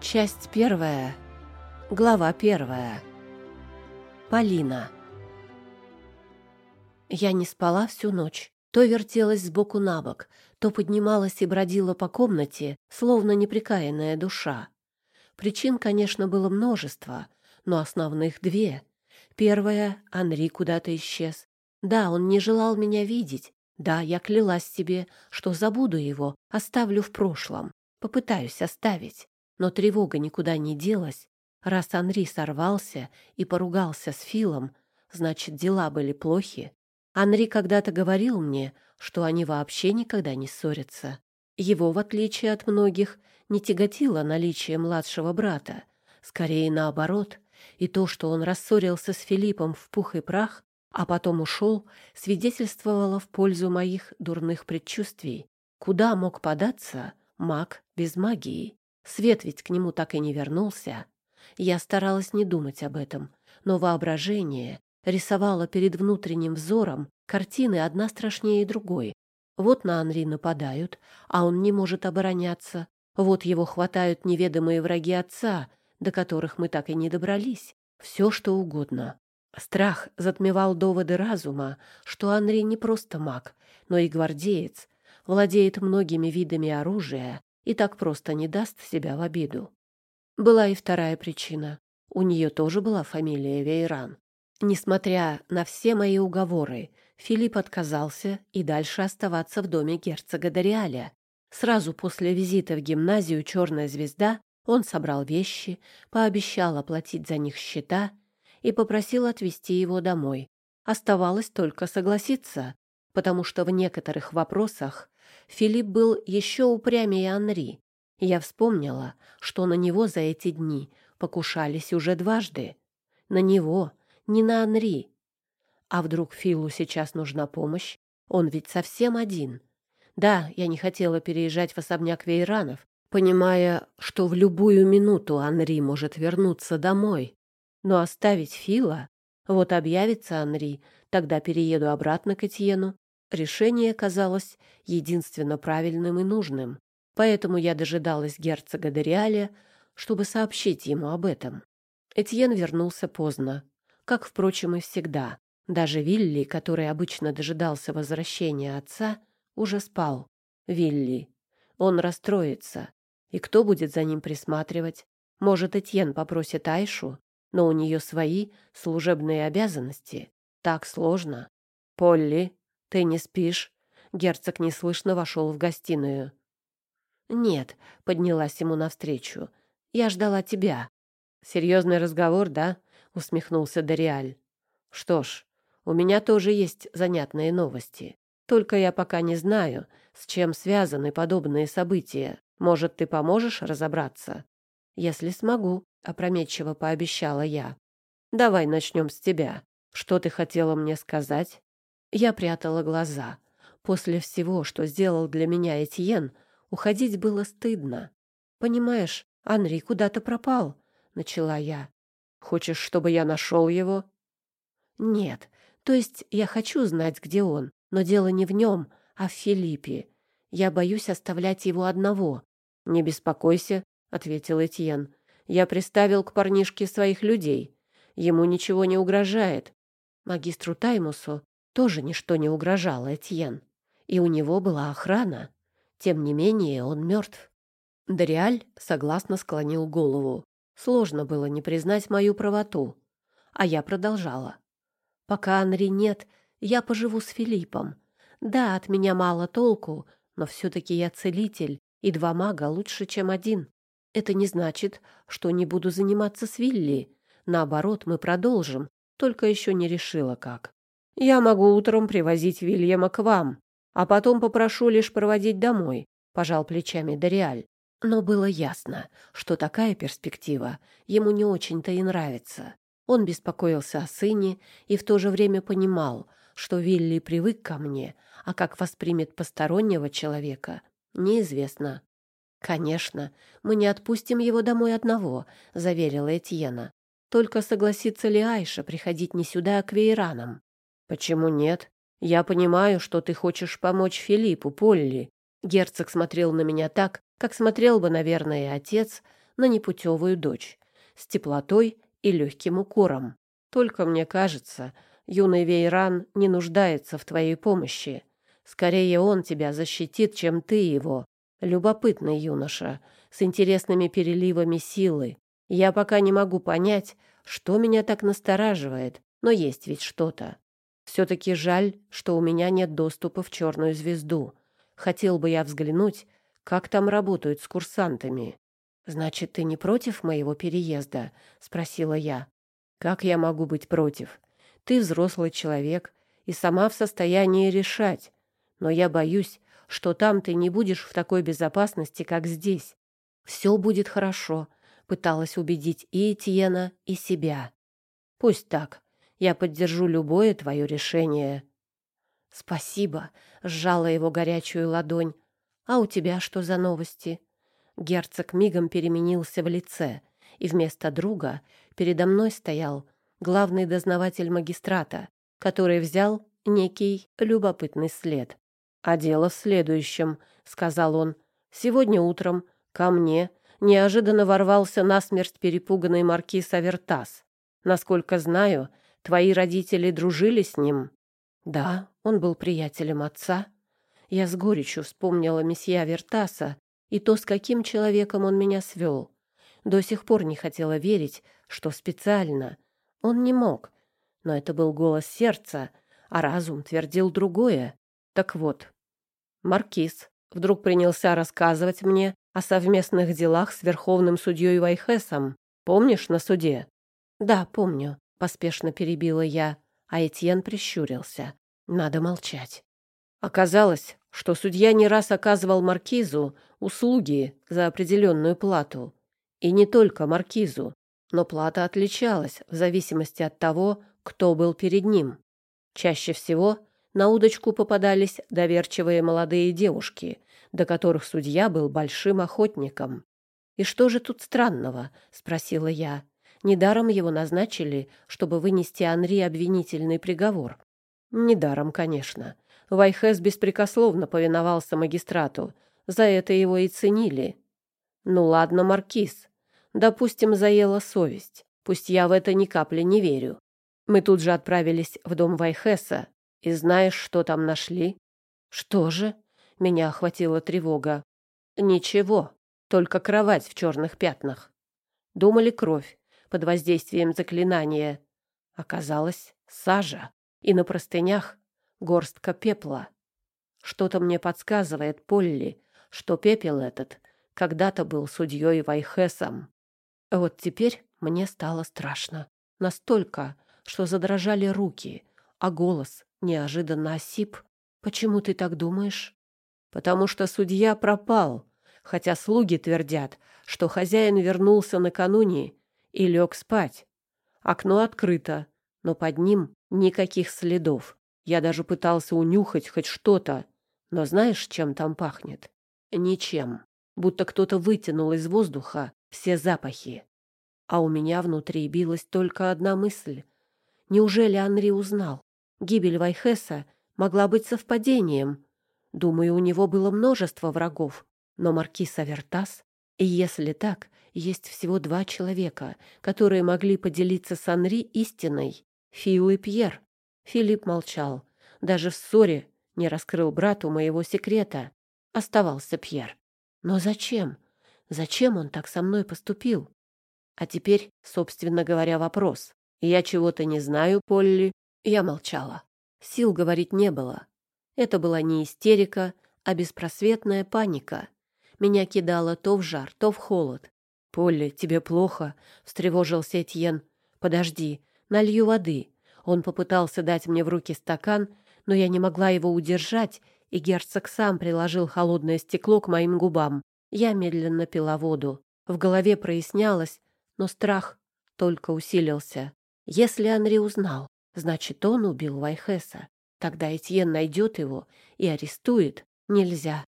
Часть первая. Глава первая. Полина. Я не спала всю ночь. То вертелась сбоку на бок, то поднималась и бродила по комнате, словно неприкаянная душа. Причин, конечно, было множество, но основных две. Первая — Анри куда-то исчез. Да, он не желал меня видеть. Да, я клялась себе, что забуду его, оставлю в прошлом. Попытаюсь оставить. Но тревога никуда не делась. Раз Анри сорвался и поругался с Филом, значит, дела были плохи. Анри когда-то говорил мне, что они вообще никогда не ссорятся. Его, в отличие от многих, не тяготило наличие младшего брата. Скорее наоборот. И то, что он рассорился с Филиппом в пух и прах, а потом ушел, свидетельствовало в пользу моих дурных предчувствий. Куда мог податься маг без магии? Свет ведь к нему так и не вернулся. Я старалась не думать об этом, но воображение рисовало перед внутренним взором картины одна страшнее другой. Вот на Анри нападают, а он не может обороняться. Вот его хватают неведомые враги отца, до которых мы так и не добрались. Все, что угодно. Страх затмевал доводы разума, что Анри не просто маг, но и гвардеец, владеет многими видами оружия и так просто не даст себя в обиду. Была и вторая причина. У нее тоже была фамилия Вейран. Несмотря на все мои уговоры, Филипп отказался и дальше оставаться в доме герцога Дориаля. Сразу после визита в гимназию «Черная звезда» он собрал вещи, пообещал оплатить за них счета и попросил отвезти его домой. Оставалось только согласиться, потому что в некоторых вопросах Филипп был еще упрямее Анри. Я вспомнила, что на него за эти дни покушались уже дважды. На него, не на Анри. А вдруг Филу сейчас нужна помощь? Он ведь совсем один. Да, я не хотела переезжать в особняк Вейранов, понимая, что в любую минуту Анри может вернуться домой. Но оставить Фила? Вот объявится Анри, тогда перееду обратно к Этьену. Решение казалось единственно правильным и нужным, поэтому я дожидалась герцога Дориаля, чтобы сообщить ему об этом. Этьен вернулся поздно, как, впрочем, и всегда. Даже Вилли, который обычно дожидался возвращения отца, уже спал. Вилли. Он расстроится. И кто будет за ним присматривать? Может, Этьен попросит Айшу, но у нее свои служебные обязанности. Так сложно. Полли, «Ты не спишь?» Герцог неслышно вошел в гостиную. «Нет», — поднялась ему навстречу. «Я ждала тебя». «Серьезный разговор, да?» — усмехнулся Дориаль. «Что ж, у меня тоже есть занятные новости. Только я пока не знаю, с чем связаны подобные события. Может, ты поможешь разобраться?» «Если смогу», — опрометчиво пообещала я. «Давай начнем с тебя. Что ты хотела мне сказать?» Я прятала глаза. После всего, что сделал для меня Этьен, уходить было стыдно. «Понимаешь, Анри куда-то пропал», — начала я. «Хочешь, чтобы я нашел его?» «Нет, то есть я хочу знать, где он, но дело не в нем, а в Филиппе. Я боюсь оставлять его одного». «Не беспокойся», — ответил Этьен. «Я приставил к парнишке своих людей. Ему ничего не угрожает. Магистру Таймусу тоже ничто не угрожало Этьен, и у него была охрана. Тем не менее, он мертв. Дориаль согласно склонил голову. Сложно было не признать мою правоту. А я продолжала. «Пока Анри нет, я поживу с Филиппом. Да, от меня мало толку, но все-таки я целитель, и два мага лучше, чем один. Это не значит, что не буду заниматься с Вилли. Наоборот, мы продолжим, только еще не решила, как. Я могу утром привозить Вильяма к вам, а потом попрошу лишь проводить домой, пожал плечами Дориаль. Но было ясно, что такая перспектива ему не очень-то и нравится. Он беспокоился о сыне и в то же время понимал, что Вилли привык ко мне, а как воспримет постороннего человека, неизвестно. «Конечно, мы не отпустим его домой одного», — заверила Этьена. «Только согласится ли Айша приходить не сюда, а к Вейранам?» «Почему нет? Я понимаю, что ты хочешь помочь Филиппу, Полли». Герцог смотрел на меня так, как смотрел бы, наверное, отец на непутевую дочь с теплотой и легким укором. Только мне кажется, юный Вейран не нуждается в твоей помощи. Скорее он тебя защитит, чем ты его. Любопытный юноша, с интересными переливами силы. Я пока не могу понять, что меня так настораживает, но есть ведь что-то. Все-таки жаль, что у меня нет доступа в черную звезду. Хотел бы я взглянуть, как там работают с курсантами. «Значит, ты не против моего переезда?» — спросила я. «Как я могу быть против? Ты взрослый человек и сама в состоянии решать. Но я боюсь, что там ты не будешь в такой безопасности, как здесь. Все будет хорошо», — пыталась убедить и Этьена, и себя. «Пусть так. Я поддержу любое твое решение». «Спасибо», — сжала его горячую ладонь. «А у тебя что за новости?» Герцог мигом переменился в лице, и вместо друга передо мной стоял главный дознаватель магистрата, который взял некий любопытный след. «А дело в следующем», — сказал он. «Сегодня утром ко мне неожиданно ворвался насмерть перепуганный маркиз Авертас. Насколько знаю, твои родители дружили с ним?» «Да, он был приятелем отца». Я с горечью вспомнила месье Авертаса и то, с каким человеком он меня свел. До сих пор не хотела верить, что специально. Он не мог. Но это был голос сердца, а разум твердил другое. Так вот, Маркиз вдруг принялся рассказывать мне о совместных делах с верховным судьей Вайхесом. Помнишь на суде? Да, помню, поспешно перебила я, а Этьен прищурился. Надо молчать. Оказалось, что судья не раз оказывал маркизу услуги за определенную плату. И не только маркизу, но плата отличалась в зависимости от того, кто был перед ним. Чаще всего на удочку попадались доверчивые молодые девушки, до которых судья был большим охотником. «И что же тут странного?» — спросила я. «Недаром его назначили, чтобы вынести Анри обвинительный приговор». «Недаром, конечно. Вайхес беспрекословно повиновался магистрату. За это его и ценили. Ну ладно, маркиз. Допустим, заела совесть. Пусть я в это ни капли не верю. Мы тут же отправились в дом Вайхеса. И знаешь, что там нашли? Что же? Меня охватила тревога. Ничего, только кровать в черных пятнах. Думали кровь под воздействием заклинания. Оказалось, сажа. И на простынях горстка пепла. Что-то мне подсказывает, Полли, что пепел этот когда-то был судьей Вайхесом. Вот теперь мне стало страшно. Настолько, что задрожали руки, а голос неожиданно осип. «Почему ты так думаешь?» «Потому что судья пропал, хотя слуги твердят, что хозяин вернулся накануне и лег спать. Окно открыто, но под ним никаких следов. Я даже пытался унюхать хоть что-то. Но знаешь, чем там пахнет? Ничем. Будто кто-то вытянул из воздуха все запахи. А у меня внутри билась только одна мысль. Неужели Анри узнал? Гибель Вайхеса могла быть совпадением. Думаю, у него было множество врагов. Но маркиз Авертас... И если так, есть всего два человека, которые могли поделиться с Анри истиной. Фил и Пьер. Филипп молчал. Даже в ссоре не раскрыл брату моего секрета. Оставался Пьер. Но зачем? Зачем он так со мной поступил? А теперь, собственно говоря, вопрос. Я чего-то не знаю, Полли. Я молчала. Сил говорить не было. Это была не истерика, а беспросветная паника. Меня кидало то в жар, то в холод. «Полли, тебе плохо?» — встревожился Этьен. «Подожди, налью воды». Он попытался дать мне в руки стакан, но я не могла его удержать, и герцог сам приложил холодное стекло к моим губам. Я медленно пила воду. В голове прояснялось, но страх только усилился. Если Анри узнал, значит, он убил Вайхеса. Тогда Этьен найдет его и арестует. Нельзя.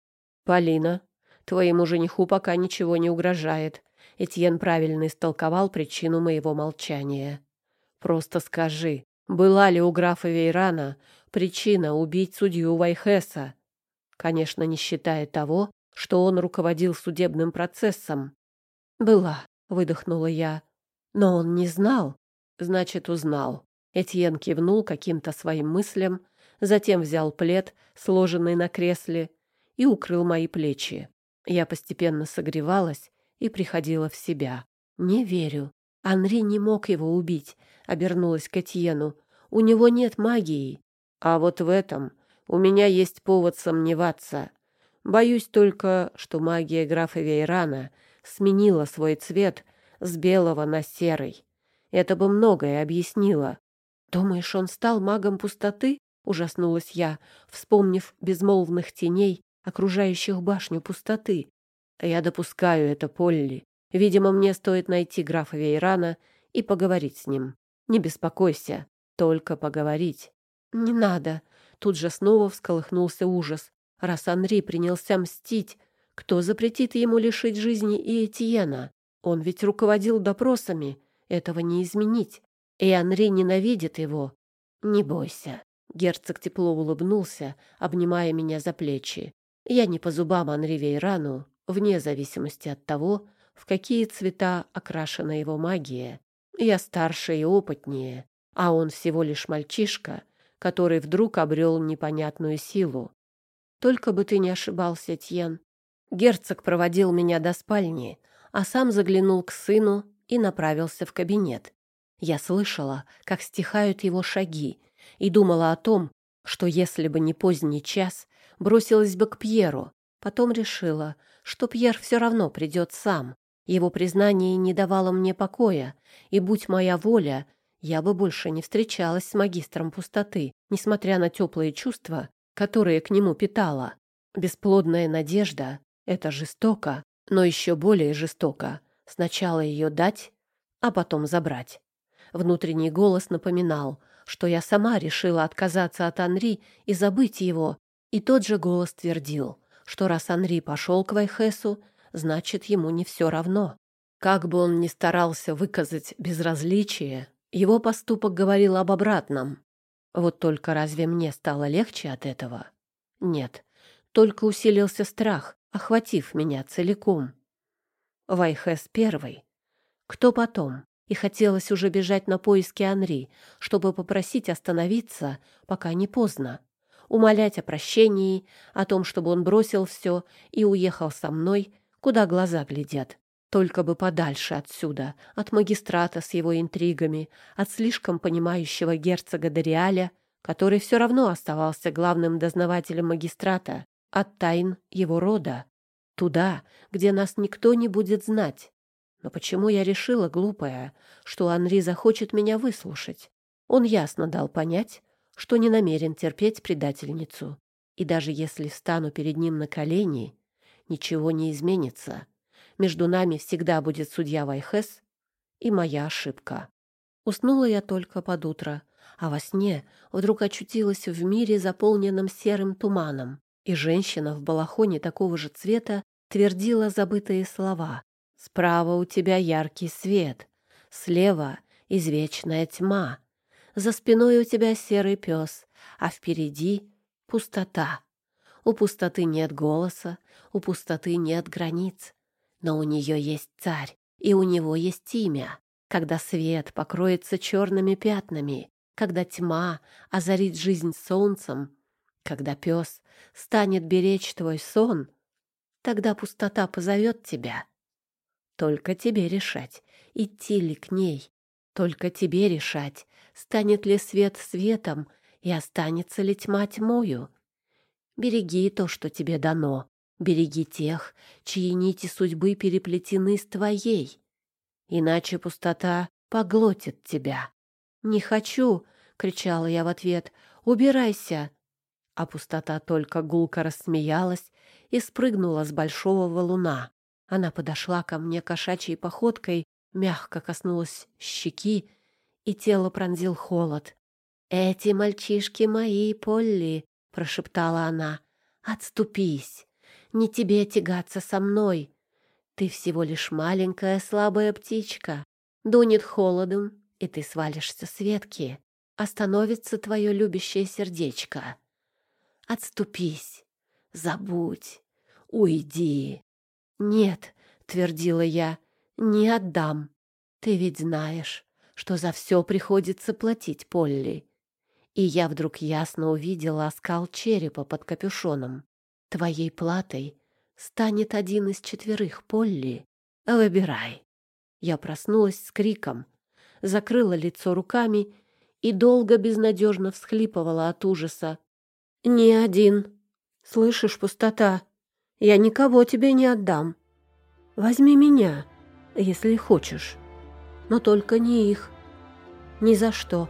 Полина, твоему жениху пока ничего не угрожает. Этьен правильно истолковал причину моего молчания. Просто скажи, была ли у графа Вейрана причина убить судью Вайхеса? Конечно, не считая того, что он руководил судебным процессом. «Была», — выдохнула я. «Но он не знал». «Значит, узнал». Этьен кивнул каким-то своим мыслям, затем взял плед, сложенный на кресле, и укрыл мои плечи. Я постепенно согревалась и приходила в себя. «Не верю. Анри не мог его убить», — обернулась к Этьену. «У него нет магии». «А вот в этом у меня есть повод сомневаться. Боюсь только, что магия графа Вейрана сменила свой цвет с белого на серый. Это бы многое объяснило. «Думаешь, он стал магом пустоты?» — ужаснулась я, вспомнив безмолвных теней, окружающих башню пустоты. «Я допускаю это, Полли. Видимо, мне стоит найти графа Вейрана и поговорить с ним. Не беспокойся, только поговорить». «Не надо!» — тут же снова всколыхнулся ужас. «Раз Анри принялся мстить, кто запретит ему лишить жизни и Этьена? Он ведь руководил допросами, этого не изменить. И Анри ненавидит его. Не бойся. Герцог тепло улыбнулся, обнимая меня за плечи. Я не по зубам Анри Вейрану, вне зависимости от того, в какие цвета окрашена его магия. Я старше и опытнее, а он всего лишь мальчишка, который вдруг обрел непонятную силу. Только бы ты не ошибался, Тьен. Герцог проводил меня до спальни, а сам заглянул к сыну и направился в кабинет. Я слышала, как стихают его шаги, и думала о том, что если бы не поздний час, бросилась бы к Пьеру. Потом решила, что Пьер все равно придет сам. Его признание не давало мне покоя, и, будь моя воля, я бы больше не встречалась с магистром пустоты, несмотря на теплые чувства, которые к нему питала. Бесплодная надежда — это жестоко, но еще более жестоко сначала ее дать, а потом забрать. Внутренний голос напоминал, что я сама решила отказаться от Анри и забыть его, и тот же голос твердил, что раз Анри пошел к Вайхесу, значит, ему не все равно. Как бы он ни старался выказать безразличие, его поступок говорил об обратном. Вот только разве мне стало легче от этого? Нет, только усилился страх, охватив меня целиком. Вайхес первый. Кто потом? И хотелось уже бежать на поиски Анри, чтобы попросить остановиться, пока не поздно, умолять о прощении, о том, чтобы он бросил все и уехал со мной, куда глаза глядят. Только бы подальше отсюда, от магистрата с его интригами, от слишком понимающего герцога Дориаля, который все равно оставался главным дознавателем магистрата, от тайн его рода. Туда, где нас никто не будет знать, но почему я решила, глупая, что Анри захочет меня выслушать? Он ясно дал понять, что не намерен терпеть предательницу. И даже если стану перед ним на колени, ничего не изменится. Между нами всегда будет судья Вайхес и моя ошибка. Уснула я только под утро, а во сне вдруг очутилась в мире, заполненном серым туманом, и женщина в балахоне такого же цвета твердила забытые слова. Справа у тебя яркий свет, слева — извечная тьма. За спиной у тебя серый пес, а впереди — пустота. У пустоты нет голоса, у пустоты нет границ. Но у нее есть царь, и у него есть имя. Когда свет покроется черными пятнами, когда тьма озарит жизнь солнцем, когда пес станет беречь твой сон, тогда пустота позовет тебя — только тебе решать, идти ли к ней. Только тебе решать, станет ли свет светом и останется ли тьма тьмою. Береги то, что тебе дано. Береги тех, чьи нити судьбы переплетены с твоей. Иначе пустота поглотит тебя. «Не хочу!» — кричала я в ответ. «Убирайся!» А пустота только гулко рассмеялась и спрыгнула с большого валуна. Она подошла ко мне кошачьей походкой, мягко коснулась щеки, и тело пронзил холод. «Эти мальчишки мои, Полли!» — прошептала она. «Отступись! Не тебе тягаться со мной! Ты всего лишь маленькая слабая птичка. Дунет холодом, и ты свалишься с ветки. Остановится твое любящее сердечко. Отступись! Забудь! Уйди!» «Нет», — твердила я, «Не отдам. Ты ведь знаешь, что за все приходится платить Полли». И я вдруг ясно увидела оскал черепа под капюшоном. «Твоей платой станет один из четверых, Полли. Выбирай». Я проснулась с криком, закрыла лицо руками и долго безнадежно всхлипывала от ужаса. «Не один. Слышишь, пустота? Я никого тебе не отдам. Возьми меня, если хочешь, но только не их. Ни за что».